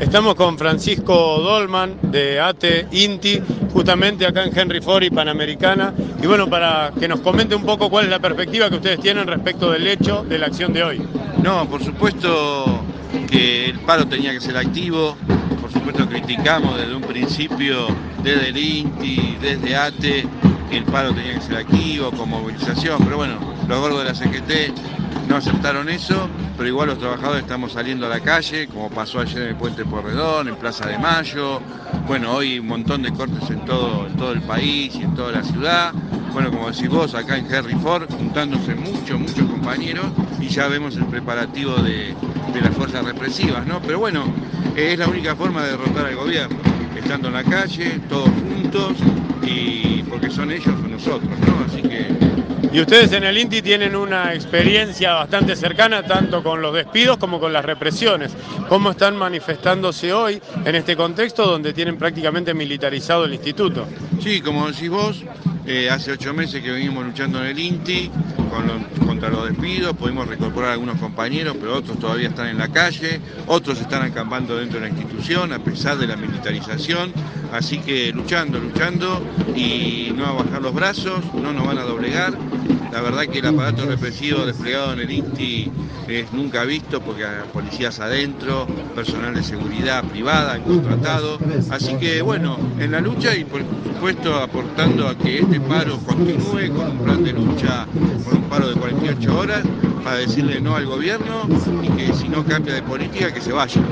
Estamos con Francisco Dolman de ATE INTI, justamente acá en Henry Ford y Panamericana. Y bueno, para que nos comente un poco cuál es la perspectiva que ustedes tienen respecto del hecho de la acción de hoy. No, por supuesto que el paro tenía que ser activo, por supuesto criticamos desde un principio, desde el INTI, desde ATE, el paro tenía que ser activo, con movilización, pero bueno, los gordos de la CGT no aceptaron eso, pero igual los trabajadores estamos saliendo a la calle, como pasó ayer en el Puente Porredón, en Plaza de Mayo, bueno, hoy un montón de cortes en todo, el país y en toda la ciudad, bueno, como decís vos, acá en Henry Ford, juntándose muchos, muchos compañeros y ya vemos el preparativo de, las fuerzas represivas, ¿no? Pero bueno, es la única forma de derrotar al gobierno, estando en la calle, todos juntos, son ellos o nosotros, ¿no? Así que y ustedes en el INTI tienen una experiencia bastante cercana tanto con los despidos como con las represiones. ¿Cómo están manifestándose hoy en este contexto donde tienen prácticamente militarizado el instituto? Sí, como decís vos, eh, hace ocho meses que venimos luchando en el INTI contra los despidos, pudimos reincorporar a algunos compañeros, pero otros todavía están en la calle, otros están acampando dentro de la institución a pesar de la militarización, así que luchando, luchando y no a bajar los brazos, no nos van a doblegar. La verdad que el aparato represivo desplegado en el INTI es nunca visto porque hay policías adentro, personal de seguridad privada, contratado. Así que bueno, en la lucha y por supuesto aportando a que este paro continúe con un plan de lucha, con un paro de 48 horas para decirle no al gobierno y que si no cambia de política que se vaya.